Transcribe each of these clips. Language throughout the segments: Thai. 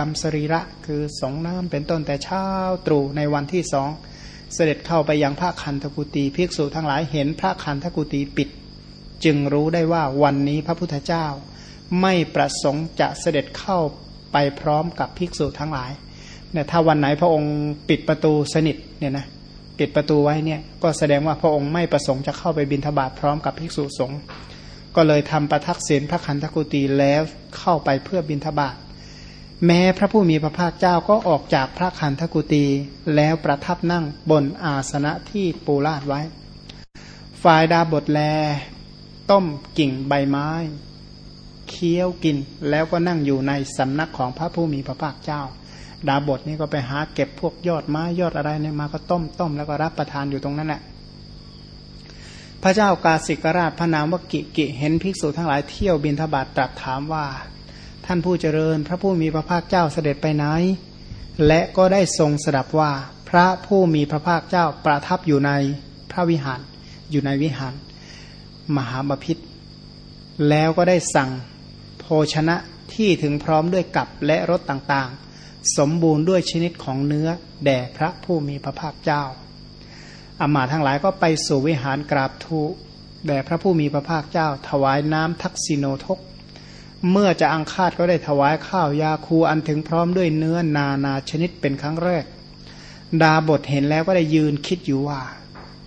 ตามสรีระคือสงน้ำเป็นต้นแต่เช้าตรู่ในวันที่สองเสด็จเข้าไปยังพระคันธกุตีภิกษุทั้งหลายเห็นพระคันธกุตีปิด จึงรู้ได้ว่าวันนี้พระพุทธเจ้า ไม่ประสงค์จะเสด็จเข้าไปพร้อมกับภิกษุทั้งหลายเนี่ยถ้าวันไหนพระองค์ปิดประตูสนิทเนี่ยนะปิดประตูไว้เนี่ยก็แสดงว่าพระองค์ไม่ประสงค์จะเข้าไปบิณฑบาตพร้อมกับภิกษุสงฆ์ก็เลยทำประทักษิณพระคันธกุตีแล้วเข้าไปเพื่อบิณฑบาต แม้พระผู้มีพระภาคเจ้าก็ออกจากพระคันธกุตีแล้วประทับนั่งบนอาสนะที่ปูลาดไว้ ฝ่ายดาบทแล ต้มกิ่งใบไม้ เคี้ยวกินแล้วก็นั่งอยู่ในสำนักของพระผู้มีพระภาคเจ้า ดาบทนี่ก็ไปหาเก็บพวกยอดไม้ยอดอะไรเนี่ยมาก็ต้มต้มแล้วก็รับประทานอยู่ตรงนั้นแหละพระเจ้ากาสิกราชพระนามวกิกิเห็นภิกษุทั้งหลายเที่ยวบินทบาทตรัสถามว่า ท่านผู้เจริญ พระผู้มีพระภาคเจ้าเสด็จไปไหน และก็ได้ทรงสดับว่า พระผู้มีพระภาคเจ้าประทับอยู่ในพระวิหาร อยู่ในวิหาร มหาบพิษแล้วก็ได้สั่งโภชนะที่ถึงพร้อมด้วยกับและรสต่างๆ สมบูรณ์ด้วยชนิดของเนื้อ แด่พระผู้มีพระภาคเจ้าอามาทั้งหลายก็ไปสู่วิหารกราบทูแด่พระผู้มีพระภาคเจ้า ถวายน้ำทักษิโนทก เมื่อจะอังคาดก็ได้ถวายข้าวยาคูอันถึงพร้อมด้วยเนื้อนานาชนิดเป็นครั้งแรก ดาบทเห็นแล้วก็ได้ยืนคิดอยู่ว่า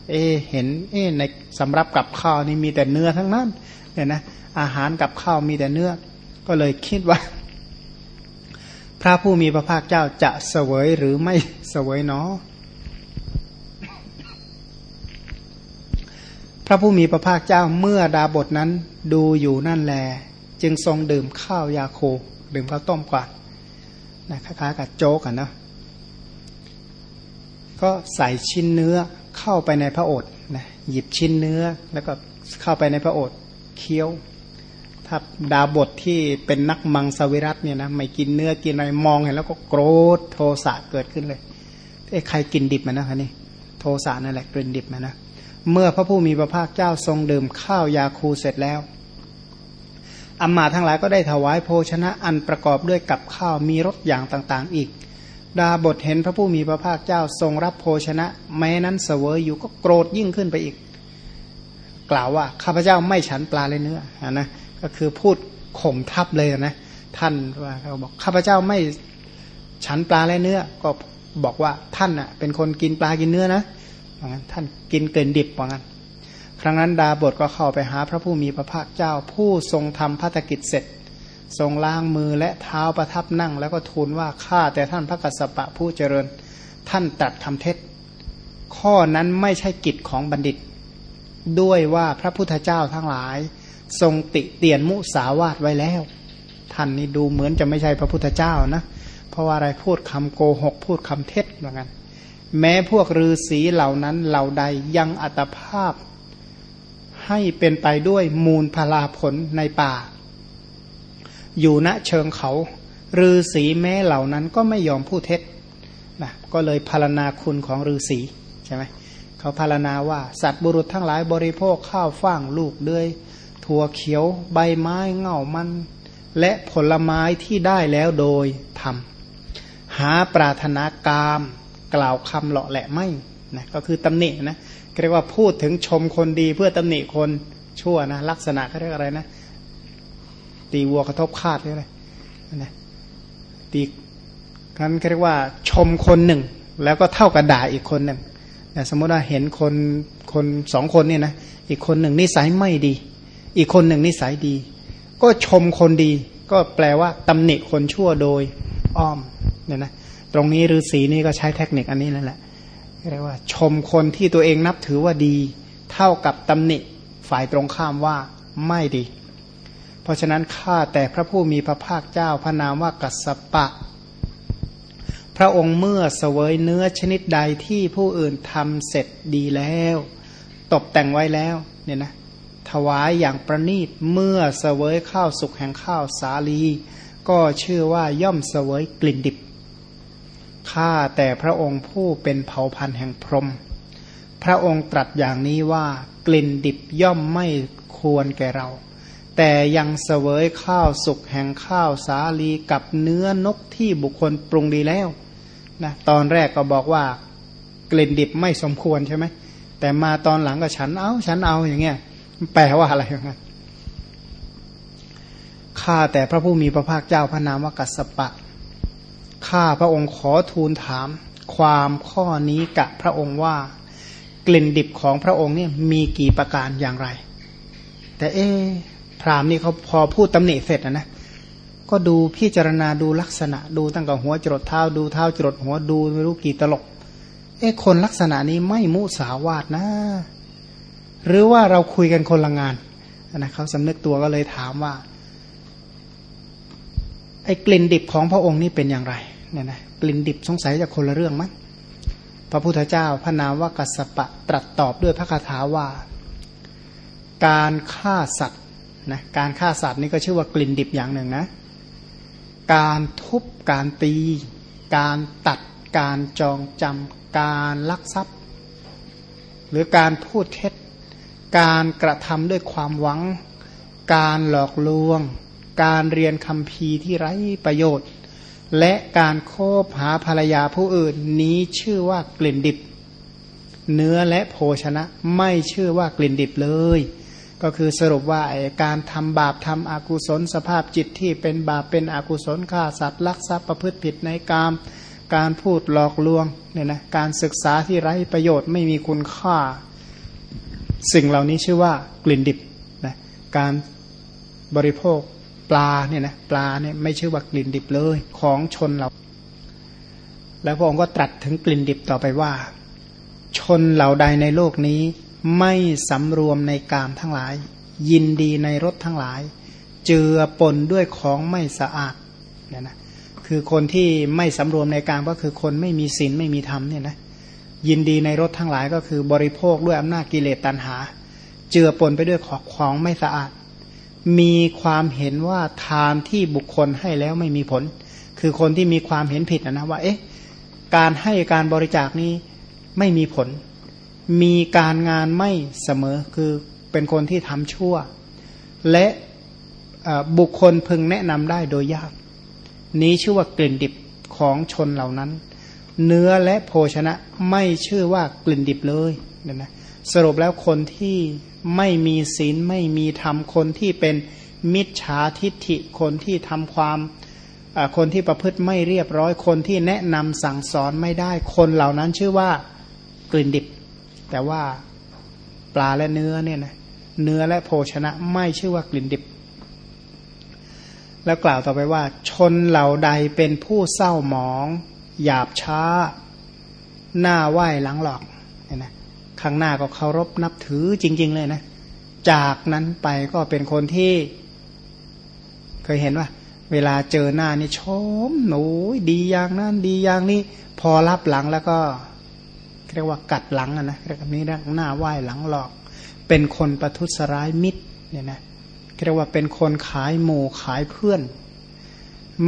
เอเห็น เอในสำรับกับข้าวนี่มีแต่เนื้อทั้งนั้นเนี่ยนะอาหารกับข้าวมีแต่เนื้อ ก็เลยคิดว่า พระผู้มีพระภาคเจ้าจะเสวยหรือไม่เสวยเนาะพระผู้มีพระภาคเจ้าเมื่อดาบทนั้นดูอยู่นั่นแล จึงทรงดื่มข้าวยาโค ดื่มข้าวต้มก่อนนะคล้ายๆกับโจ๊กอะนะก็ใส่ชิ้นเนื้อเข้าไปในพระโอษฐ์นะหยิบชิ้นเนื้อแล้วก็เข้าไปในพระโอษฐ์เคี้ยวถ้าดาบทที่เป็นนักมังสวิรัตเนี่ยนะไม่กินเนื้อกินอะไรมองเห็นแล้วก็โกรธโทสะเกิดขึ้นเลยไอ้ใครกินดิบมานะคะนี่โทสะนั่นแหละกินดิบมานะเมื่อพระผู้มีพระภาคเจ้าทรงดื่มข้าวยาคูเสร็จแล้ว อัมมาทั้งหลายก็ได้ถวายโภชนะอันประกอบด้วยกับข้าวมีรสอย่างต่างๆ อีก ดาบทเห็นพระผู้มีพระภาคเจ้าทรงรับโภชนะ แม้นั้นเสวยอยู่ก็โกรธยิ่งขึ้นไปอีก กล่าวว่าข้าพเจ้าไม่ฉันปลาเลยเนื้อนะก็คือพูดข่มทับเลยนะท่านว่าเขาบอกข้าพเจ้าไม่ฉันปลาและเนื้อ ก็บอกว่าท่านอะเป็นคนกินปลากินเนื้อนะว่างั้นท่านกินเกินดิบว่างั้น ครั้งนั้นดาบทก็เข้าไปหาพระผู้มีพระภาคเจ้าผู้ทรงทำพัฒกิจเสร็จ ทรงล้างมือและเท้าประทับนั่ง แล้วก็ทูลว่าข้าแต่ท่านพระกัสสปะผู้เจริญ ท่านตัดคำเท็จ ข้อนั้นไม่ใช่กิจของบัณฑิต ด้วยว่าพระพุทธเจ้าทั้งหลาย ทรงติเตียนมุสาวาทไว้แล้ว ท่านนี่ดูเหมือนจะไม่ใช่พระพุทธเจ้านะ เพราะว่าอะไรพูดคำโกหก พูดคำเท็จเหมือนกันแม้พวกฤาษีเหล่านั้นเหล่าใดยังอัตภาพ ให้เป็นไปด้วยมูลพลาผลในป่า อยู่ณเชิงเขาฤาษีแม้เหล่านั้นก็ไม่ยอมพูดเท็จนะก็เลยพารณาคุณของฤาษีใช่ไหมเขาพารณาว่าสัตว์บุรุษทั้งหลายบริโภคข้าวฟ่างลูกด้วยถั่วเขียวใบไม้เง่ามัน และผลไม้ที่ได้แล้วโดยทำหาปรารถนากาม กล่าวคำเลาะแหละไม่นะก็คือตำหนินะ เรียกว่าพูดถึงชมคนดีเพื่อตำหนิคนชั่วนะลักษณะเขาเรียกอะไรนะ ตีวัวกระทบคาดเรียกอะไรนะตีนั้นเรียกว่าชมคนหนึ่ง แล้วก็เท่ากับด่าอีกคนหนึ่งแต่สมมติว่าเห็นคนคนสองคนเนี่ยนะอีกคนหนึ่งนิสัยไม่ดี อีกคนหนึ่งนิสัยดี ก็ชมคนดี ก็แปลว่าตำหนิคนชั่วโดยอ้อมเนี่ยนะตรงนี้ฤาษีนี่ก็ใช้เทคนิคอันนี้นั่นแหละ เรียกว่า ชมคนที่ตัวเองนับถือว่าดี เท่ากับตำหนิฝ่ายตรงข้ามว่าไม่ดี เพราะฉะนั้นข้าแต่พระผู้มีพระภาคเจ้าพระนามว่ากัสปะ พระองค์เมื่อเสวยเนื้อชนิดใดที่ผู้อื่นทำเสร็จดีแล้ว ตกแต่งไว้แล้วเนี่ยนะถวายอย่างประณีตเมื่อเสวยข้าวสุกแห่งข้าวสาลี ก็ชื่อว่าย่อมเสวยกลิ่นดิบ ข้าแต่พระองค์ผู้เป็นเผ่าพันธุ์แห่งพรหมพระองค์ตรัสอย่างนี้ว่ากลิ่นดิบย่อมไม่ควรแก่เรา แต่ยังเสวยข้าวสุกแห่งข้าวสาลีกับเนื้อนกที่บุคคลปรุงดีแล้วนะตอนแรกก็บอกว่ากลิ่นดิบไม่สมควรใช่ไหมแต่มาตอนหลังก็ฉันเอาฉันเอาอย่างเงี้ยแปลว่าอะไรอย่างเงี้ยข้าแต่พระผู้มีพระภาคเจ้าพระนามว่ากัสสปะ ข้าพระองค์ขอทูลถาม ความข้อนี้กับพระองค์ว่า กลิ่นดิบของพระองค์เนี่ยมีกี่ประการอย่างไร แต่เอ๊พรามนี่เขาพอพูดตำหนิเสร็จนะนะก็ดูพิจารณาดูลักษณะ ดูตั้งแต่หัวจรดเท้าดูเท้าจรดหัวดูไม่รู้กี่ตลก เอ๊คนลักษณะนี้ไม่มุสาวาทนะ หรือว่าเราคุยกันคนละงานนะเขาสำนึกตัวก็เลยถามว่า ไอ้กลิ่นดิบของพระองค์นี่เป็นอย่างไรเนี่ยนะกลิ่นดิบสงสัยจะคนละเรื่องมั้งพระพุทธเจ้าพระนามว่ากัสปะตรัสตอบด้วยพระคาถาว่า การฆ่าสัตว์นะการฆ่าสัตว์นี่ก็ชื่อว่ากลิ่นดิบอย่างหนึ่งนะ การทุบการตี การตัด การจองจำการลักทรัพย์ หรือการพูดเท็จ การกระทำด้วยความหวัง การหลอกลวง การเรียนคำพีที่ไร้ประโยชน์ และการโคบหาภรรยาผู้อื่นนี้ชื่อว่ากลิ่นดิบ เนื้อและโภชนะไม่ชื่อว่ากลิ่นดิบเลย ก็คือสรุปว่าการทำบาปทำอกุศลสภาพจิตที่เป็นบาปเป็นอกุศลฆ่าสัตว์ลักทรัพย์ประพฤติผิดในกาม การพูดหลอกลวงเนี่ยนะการศึกษาที่ไร้ประโยชน์ไม่มีคุณค่า สิ่งเหล่านี้ชื่อว่ากลิ่นดิบนะการบริโภค ปลาเนี่ยนะปลาเนี่ยไม่ชื่อว่ากลิ่นดิบเลยของชนเรา แล้วพระองค์ก็ตรัสถึงกลิ่นดิบต่อไปว่า ชนเหล่าใดในโลกนี้ ไม่สำรวมในกามทั้งหลาย ยินดีในรสทั้งหลาย เจือปนด้วยของไม่สะอาดเนี่ยนะคือคนที่ไม่สำรวมในกามก็คือคนไม่มีศีลไม่มีธรรมเนี่ยนะยินดีในรสทั้งหลายก็คือบริโภคด้วยอำนาจกิเลสตัณหา เจือปนไปด้วยของของไม่สะอาด มีความเห็นว่าทานที่บุคคลให้แล้วไม่มีผล คือคนที่มีความเห็นผิดนะว่า เอ๊ะ การให้การบริจาคนี้ไม่มีผล มีการงานไม่เสมอ คือเป็นคนที่ทำชั่ว และบุคคลพึงแนะนำได้โดยยาก นี้ชื่อว่ากลิ่นดิบของชนเหล่านั้น เนื้อและโภชนะไม่ชื่อว่ากลิ่นดิบเลยเนี่ยนะสรุปแล้วคนที่ ไม่มีศีลไม่มีธรรมคนที่เป็นมิจฉาทิฏฐิคนที่ทำความคนที่ประพฤติไม่เรียบร้อยคนที่แนะนำสั่งสอนไม่ได้ คนเหล่านั้นชื่อว่ากลิ่นดิบ แต่ว่าปลาและเนื้อเนี่ยนะเนื้อและโภชนะไม่ชื่อว่ากลิ่นดิบ แล้วกล่าวต่อไปว่า ชนเหล่าใดเป็นผู้เศร้าหมอง หยาบช้า หน้าไหว้หลังหลอกเนี่ยนะ ข้างหน้าก็เคารพนับถือจริง ๆ เลยนะ จากนั้นไปก็เป็นคนที่ เคยเห็นว่า เวลาเจอหน้านี่ชมหนูดีอย่างนั้นดีอย่างนี้ พอรับหลังแล้วก็เรียกว่ากัดหลังนะเรียกนี้นะหน้าไหว้หลังหลอก เป็นคนประทุษร้ายมิตรเนี่ยนะเรียกว่าเป็นคนขายหมู่ขายเพื่อน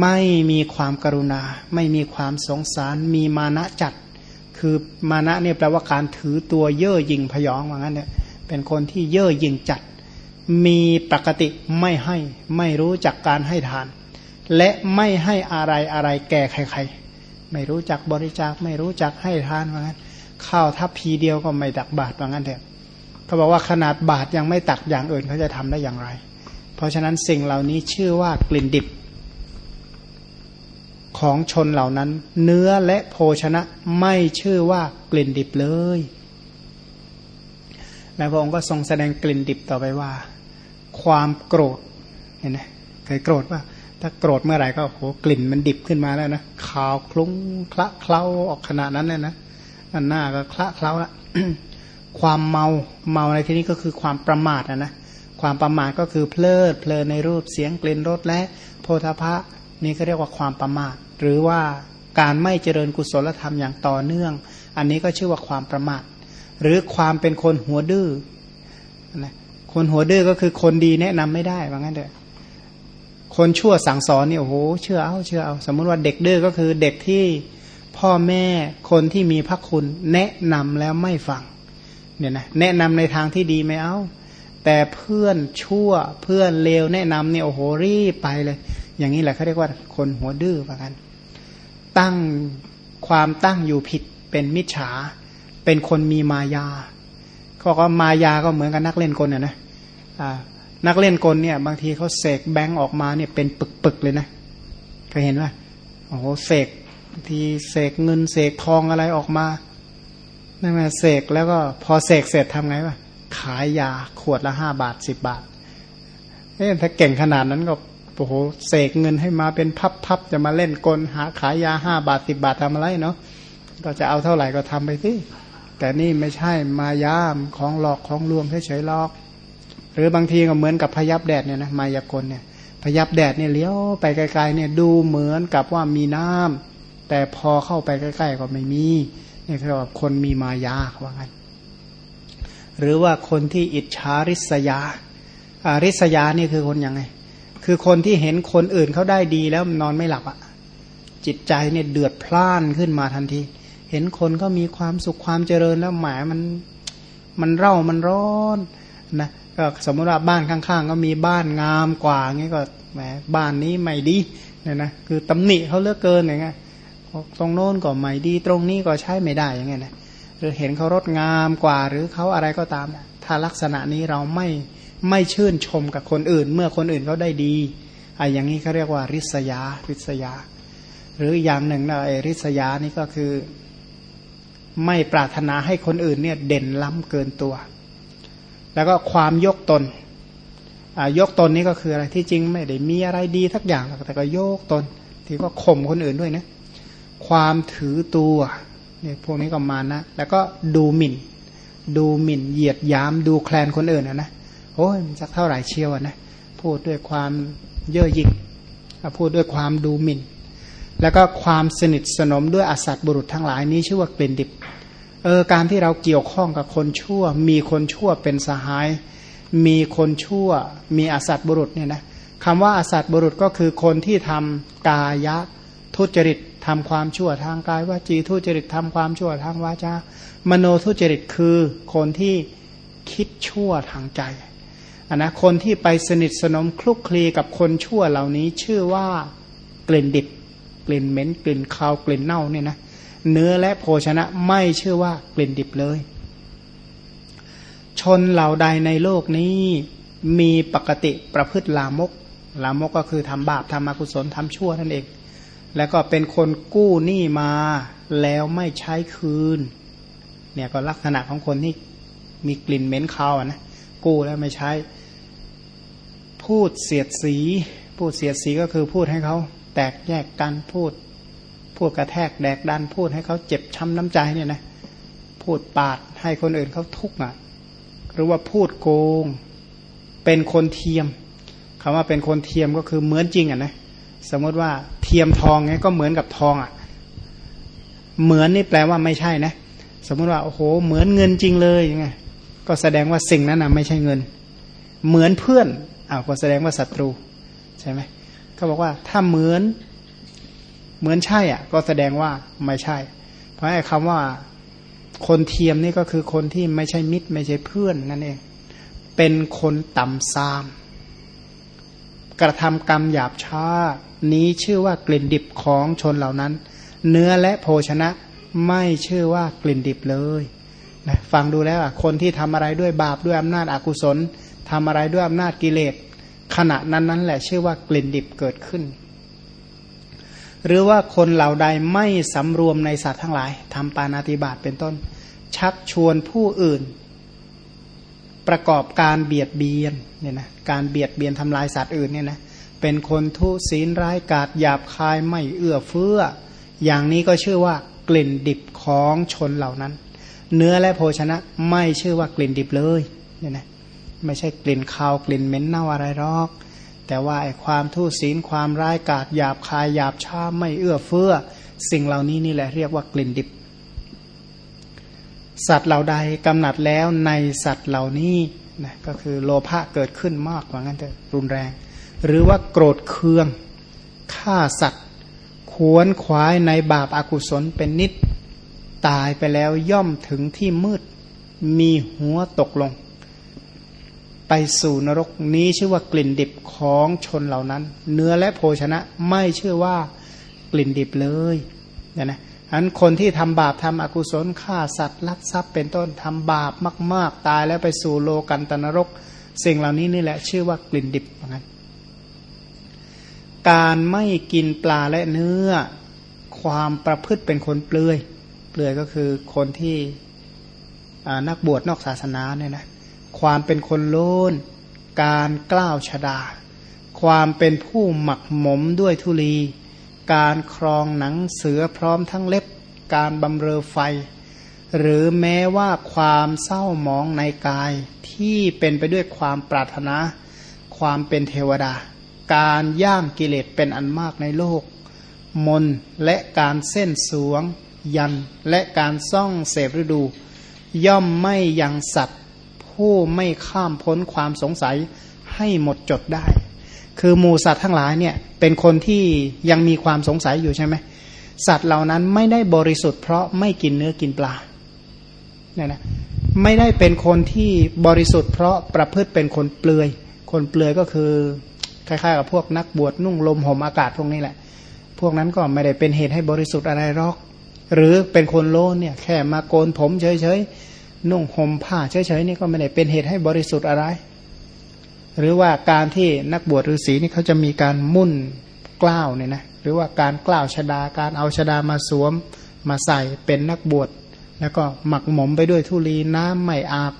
ไม่มีความกรุณา ไม่มีความสงสารมีมานะจัด คือมานะเนี่ยแปลว่าการถือตัวเย่อหยิ่งพยองว่างั้นเนี่ยเป็นคนที่เย่อหยิ่งจัด มีปกติไม่ให้ไม่รู้จักการให้ทาน และไม่ให้อะไรอะไรแก่ใครๆ ไม่รู้จักบริจาคไม่รู้จักให้ทานว่างั้นข้าวทัพพีเดียวก็ไม่ตักบาตรว่างั้นเถอะเขาบอกว่าขนาดบาตรยังไม่ตักอย่างอื่นเขาจะทำได้อย่างไร เพราะฉะนั้นสิ่งเหล่านี้ชื่อว่ากลิ่นดิบ ของชนเหล่านั้น เนื้อและโภชนะไม่ชื่อว่ากลิ่นดิบเลย แล้วพระองค์ก็ทรงแสดงกลิ่นดิบต่อไปว่า ความโกรธเห็นไหมเคยโกรธว่าถ้าโกรธเมื่อไหร่ก็โหกลิ่นมันดิบขึ้นมาแล้วนะขาวคลุ้งคละเคล้าออกขนาดนั้นเลยนะอันหน้าก็คละเคล้าละความเมาเมาในที่นี้ก็คือความประมาทนะนะความประมาทก็คือเพลิดเพลินในรูปเสียงกลิ่นรสและโพธพะ นี่เขาเรียกว่าความประมาท หรือว่าการไม่เจริญกุศลธรรมอย่างต่อเนื่อง อันนี้ก็ชื่อว่าความประมาท หรือความเป็นคนหัวดื้อนะคนหัวดื้อก็คือคนดีแนะนำไม่ได้ว่างั้นเถอะคนชั่วสั่งสอนนี่โอ้โหเชื่อเอาเชื่อเอา สมมุติว่าเด็กดื้อก็คือเด็กที่พ่อแม่คนที่มีพระคุณ แนะนำแล้วไม่ฟังเนี่ยนะแนะนำในทางที่ดีไม่เอาแต่เพื่อนชั่วเพื่อนเลวแนะนำเนี่ยโอ้โหรีบไปเลย อย่างนี้แหละเขาเรียกว่าคนหัวดื้อประกัน ตั้งความตั้งอยู่ผิดเป็นมิจฉา เป็นคนมีมายาเขาก็มายาก็เหมือนกับนักเล่นกลนะนะนักเล่นกลเนี่ย บางทีเขาเสกแบงค์ออกมาเนี่ยเป็นปึกๆเลยนะเคยเห็นว่าโอ้โหเสกบางทีเสกเงินเสกทองอะไรออกมานั่นแหละเสกแล้วก็พอเสกเสร็จทำไงวะขายยาขวดละห้าบาทสิบบาทเอ๊ะถ้าเก่งขนาดนั้นก็ โอ้โหเสกเงินให้มาเป็นพับๆจะมาเล่นกลหาขายยาห้าบาทสิบบาททำอะไรเนาะก็จะเอาเท่าไหร่ก็ทำไปสิแต่นี่ไม่ใช่มายามของหลอกของลวงเฉยๆหลอก หรือบางทีก็เหมือนกับพยับแดดเนี่ยนะมายากลเนี่ยพยับแดดเนี่ยเลี้ยวไปไกลๆเนี่ยดูเหมือนกับว่ามีน้ำแต่พอเข้าไปใกล้ ๆ ก็ไม่มีนี่คือว่าคนมีมายาว่างั้นหรือว่าคนที่อิจฉาริษยาอาริษยานี่คือคนยังไง คือคนที่เห็นคนอื่นเขาได้ดีแล้วนอนไม่หลับอะ่ะ จิตใจเนี่ยเดือดพล่านขึ้นมาทันที เห็นคนก็มีความสุขความเจริญแล้วหมายมันมันเร่ามันร้อนนะก็สมมติว่าบ้านข้างๆ ก็มีบ้านงามกว่างี้ก็แหมบ้านนี้ไม่ดีเนี่ยนะคือตำหนิเขาเลือกเกินอย่างเงี้ยตรงโน้นก็ไม่ดี ตรงนี้ก็ใช้ไม่ได้อย่างเงี้ยนะหรือเห็นเขารถงามกว่า หรือเขาอะไรก็ตามถ้าลักษณะนี้เราไม่ ไม่ชื่นชมกับคนอื่น เมื่อคนอื่นเขาได้ดีไอ้อย่างนี้เขาเรียกว่า ริษยา ริษยา หรืออย่างหนึ่งนะไอ้ริษยานี่ก็คือ ไม่ปรารถนาให้คนอื่นเนี่ยเด่นล้ำเกินตัว แล้วก็ความยกตนยกตนนี่ก็คืออะไรที่จริงไม่ได้มีอะไรดีทักอย่างแต่ก็ยกตนที่ก็ข่มคนอื่นด้วยนะความถือตัวเนี่ยพวกนี้ก็มานะ แล้วก็ดูหมิ่น ดูหมิ่นเหยียดยามดูแคลนคนอื่นนะนะ อ้ยมันสักเท่าไหร่เชียวนะพูดด้วยความเย่อหยิ่งพูดด้วยความดูหมิ่น แล้วก็ความสนิทสนมด้วยอสัตบุรุษทั้งหลายนี้ชื่อว่ากลิ่นดิบเออการที่เราเกี่ยวข้องกับคนชั่ว มีคนชั่วเป็นสหาย มีคนชั่ว มีอสัตบุรุษเนี่ยนะคำว่าอสัตบุรุษก็คือคนที่ทำกายะทุจริตทำความชั่วทางกายวาจีทุจริตทำความชั่วทางวาจามโนทุจริตคือคนที่คิดชั่วทางใจ นนะคนที่ไปสนิทสนมคลุกคลีกับคนชั่วเหล่านี้ ชื่อว่ากลิ่นดิบ กลิ่นเหม็นกลิ่นคาวกลิ่นเน่าเนี่ยนะเนื้อและโภชนะไม่ชื่อว่ากลิ่นดิบเลย ชนเหล่าใดในโลกนี้มีปกติประพฤติลามก ลามกก็คือทำบาปทำอกุศลทำชั่วนั่นเอง แล้วก็เป็นคนกู้หนี้มาแล้วไม่ใช้คืน เนี่ยก็ลักษณะของคนที่มีกลิ่นเหม็นคาวนะกู้แล้วไม่ใช้ พูดเสียดสี พูดเสียดสีก็คือพูดให้เขาแตกแยกกันพูด พูดกระแทกแดกดันพูดให้เขาเจ็บช้ำน้ำใจเนี่ยนะพูดปาดให้คนอื่นเขาทุกข์อะหรือว่าพูดโกง เป็นคนเทียมคำว่าเป็นคนเทียมก็คือเหมือนจริงอะนะสมมติว่าเทียมทองไงก็เหมือนกับทองอะ เหมือนนี่แปลว่าไม่ใช่นะ สมมติว่าโอ้โห เหมือนเงินจริงเลยยังไงก็แสดงว่าสิ่งนั้นนะไม่ใช่เงิน เหมือนเพื่อน อ้าวก็แสดงว่าศัตรูใช่ไหมเขาบอกว่าถ้าเหมือนเหมือนใช่อะ ก็แสดงว่าไม่ใช่ เพราะไอ้คำว่าคนเทียมนี่ก็คือคนที่ไม่ใช่มิตร ไม่ใช่เพื่อนนั่นเอง เป็นคนต่ำซาม กระทำกรรมหยาบช้า นี้ชื่อว่ากลิ่นดิบของชนเหล่านั้น เนื้อและโภชนะไม่ชื่อว่ากลิ่นดิบเลยนะฟังดูแล้วคนที่ทำอะไรด้วยบาปด้วยอำนาจอากุศล ทำอะไรด้วยอำนาจกิเลสขณะนั้นนั้นแหละชื่อว่ากลิ่นดิบเกิดขึ้น หรือว่าคนเหล่าใดไม่สำรวมในสัตว์ทั้งหลายทำปานาติบาตเป็นต้น ชักชวนผู้อื่น ประกอบการเบียดเบียนเนี่ยนะการเบียดเบียนทำลายสัตว์อื่นเนี่ยนะเป็นคนทุศีลร้ายกาจหยาบคายไม่เอื้อเฟื้อ อย่างนี้ก็ชื่อว่ากลิ่นดิบของชนเหล่านั้น เนื้อและโภชนะไม่ชื่อว่ากลิ่นดิบเลยเนี่ยนะ ไม่ใช่กลิ่นคาวกลิ่นเหม็นเน่าอะไรหรอก แต่ว่าไอ้ความทุศีลความร้ายกาจหยาบคายหยาบช้าไม่เอื้อเฟื้อ สิ่งเหล่านี้นี่แหละเรียกว่ากลิ่นดิบ สัตว์เหล่าใดกำหนัดแล้วในสัตว์เหล่านี้นะก็คือโลภะเกิดขึ้นมากกว่างั้นเถอะรุนแรง หรือว่าโกรธเคืองฆ่าสัตว์ขวนขวายในบาปอากุศลเป็นนิด ตายไปแล้วย่อมถึงที่มืด มีหัวตกลง ไปสู่นรกนี้ชื่อว่ากลิ่นดิบของชนเหล่านั้น เนื้อและโภชนะไม่เชื่อว่ากลิ่นดิบเลยเนี่ยนะอันคนที่ทำบาปทำอกุศลฆ่าสัตว์ลักทรัพย์เป็นต้นทำบาปมาก ๆ ตายแล้วไปสู่โลกันตนรก สิ่งเหล่านี้นี่แหละชื่อว่ากลิ่นดิบเหมือนกันการไม่กินปลาและเนื้อความประพฤติเป็นคนเปลือย เปลือยก็คือคนที่นักบวชนอกศาสนาเนี่ยนะ ความเป็นคนโลนการกล้าวชดา ความเป็นผู้หมักหมมด้วยทุลี การครองหนังเสือพร้อมทั้งเล็บ การบำเรอไฟ หรือแม้ว่าความเศร้าหมองในกายที่เป็นไปด้วยความปรารถนา ความเป็นเทวดา การย่างกิเลสเป็นอันมากในโลก มนและการเส้นสวง ยันและการซ่องเสพฤดู ย่อมไม่ยังสัตว ผู้ไม่ข้ามพ้นความสงสัยให้หมดจดได้ คือหมูสัตว์ทั้งหลายเนี่ยเป็นคนที่ยังมีความสงสัยอยู่ใช่ไหมสัตว์เหล่านั้นไม่ได้บริสุทธิ์ เพราะไม่กินเนื้อกินปลาเนี่ยนะไม่ได้เป็นคนที่บริสุทธิ์ เพราะประพฤติเป็นคนเปลือย คนเปลือยก็คือคล้ายๆกับพวกนักบวชนุ่งลมห่มอากาศพวกนี้แหละ พวกนั้นก็ไม่ได้เป็นเหตุให้บริสุทธิ์อะไรหรอก หรือเป็นคนโลนเนี่ยแค่มาโกนผมเฉยๆ นุ่งห่มผ้าเฉยๆนี่ก็ไม่ได้เป็นเหตุให้บริสุทธิ์อะไร หรือว่าการที่นักบวชฤาษีนี่เขาจะมีการมุ่นกล้าวเนี่ยนะหรือว่าการกล้าวชดาการเอาชดามาสวมมาใส่เป็นนักบวชแล้วก็หมักหมมไปด้วยทุลีน้ำไม่อาบ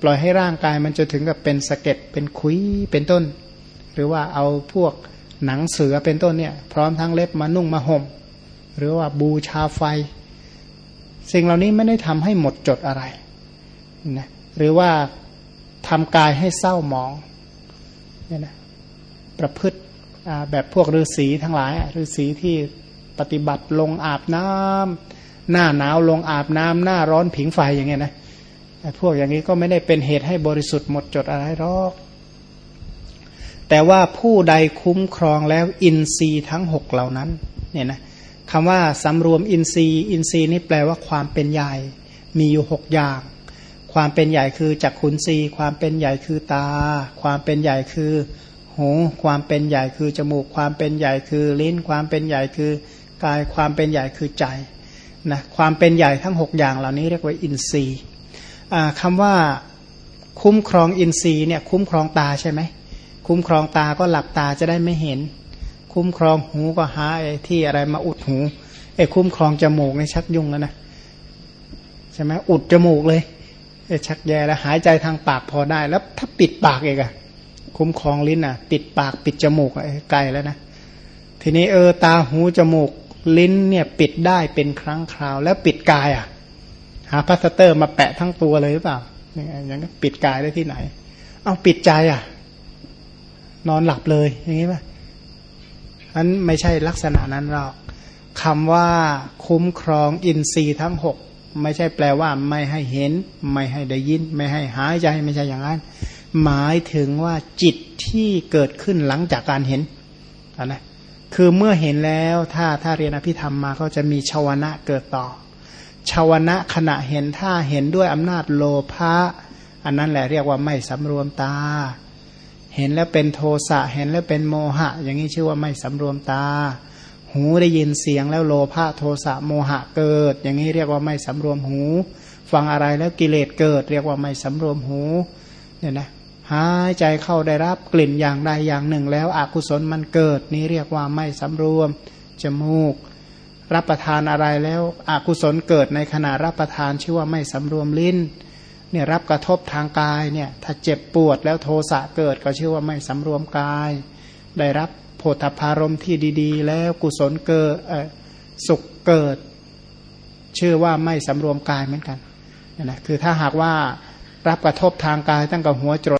ปล่อยให้ร่างกายมันจะถึงกับเป็นสะเก็ดเป็นคุยเป็นต้น หรือว่าเอาพวกหนังเสือเป็นต้นเนี่ยพร้อมทั้งเล็บมานุ่งมาห่ม หรือว่าบูชาไฟ สิ่งเหล่านี้ไม่ได้ทำให้หมดจดอะไร นะหรือว่าทำกายให้เศร้าหมองเนี่ยนะประพฤติแบบพวกฤาษีทั้งหลายฤาษีที่ปฏิบัติลงอาบน้ำหน้าหนาวลงอาบน้ำหน้าร้อนผิงไฟอย่างเงี้ยนะพวกอย่างนี้ก็ไม่ได้เป็นเหตุให้บริสุทธิ์หมดจดอะไรหรอกแต่ว่าผู้ใดคุ้มครองแล้วอินทรีย์ทั้งหกเหล่านั้นเนี่ยนะคำว่าสำรวมอินทรีย์ อินทรีย์นี่แปลว่าความเป็นใหญ่ มีอยู่หกอย่าง ความเป็นใหญ่คือจักขุนสีความเป็นใหญ่คือตา ความเป็นใหญ่คือหูความเป็นใหญ่คือจมูก ความเป็นใหญ่คือลิ้น ความเป็นใหญ่คือกายความเป็นใหญ่คือใจนะความเป็นใหญ่ทั้ง 6 อย่างเหล่านี้เรียกว่าอินทรีย์คำว่าคุ้มครองอินทรีย์เนี่ยคุ้มครองตาใช่ไหมคุ้มครองตาก็หลับตาจะได้ไม่เห็น คุ้มครองหูก็หาไอ้ที่อะไรมาอุดหูไอ้คุ้มครองจมูกในชักยุ่งแล้วนะใช่ไหมอุดจมูกเลย ชักแย่แล้วหายใจทางปากพอได้ แล้วถ้าปิดปากเองอะคุ้มครองลิ้นอะปิดปากปิดจมูกไกลแล้วนะทีนี้เออตาหูจมูกลิ้นเนี่ยปิดได้เป็นครั้งคราว แล้วปิดกายอะหาพลาสเตอร์มาแปะทั้งตัวเลยหรือเปล่าอย่างนี้ปิดกายได้ที่ไหน เอาปิดใจอะ นอนหลับเลย อย่างนี้ป่ะอันไม่ใช่ลักษณะนั้นหรอกคำว่าคุ้มครองอินทรีย์ทั้งหก ไม่ใช่แปลว่าไม่ให้เห็น ไม่ให้ได้ยิน ไม่ให้หายใจไม่ใช่อย่างนั้น หมายถึงว่าจิตที่เกิดขึ้นหลังจากการเห็นนะคือเมื่อเห็นแล้วถ้าถ้าเรียนอภิธรรมมาก็จะมีชาวนะเกิดต่อชาวนะขณะเห็นถ้าเห็นด้วยอำนาจโลภะอันนั้นแหละเรียกว่าไม่สำรวมตา เห็นแล้วเป็นโทสะเห็นแล้วเป็นโมหะ อย่างนี้ชื่อว่าไม่สำรวมตา หูได้ยินเสียงแล้วโลภะโทสะโมหะเกิด อย่างนี้เรียกว่าไม่สำรวมหู ฟังอะไรแล้วกิเลสเกิด เรียกว่าไม่สำรวมหูเนี่ยนะหายใจเข้าได้รับกลิ่นอย่างใดอย่างหนึ่งแล้วอกุศลมันเกิด นี้เรียกว่าไม่สำรวมจมูก รับประทานอะไรแล้วอกุศลเกิดในขณะรับประทานชื่อว่าไม่สำรวมลิ้นเนี่ยรับกระทบทางกายเนี่ยถ้าเจ็บปวดแล้วโทสะเกิดก็ชื่อว่าไม่สำรวมกาย ได้รับ โพธพารมที่ดี ๆ แล้วกุศลเกิดสุขเกิด ชื่อว่าไม่สำรวมกายเหมือนกันนะคือถ้าหากว่ารับกระทบทางกายตั้งแต่หัวจรด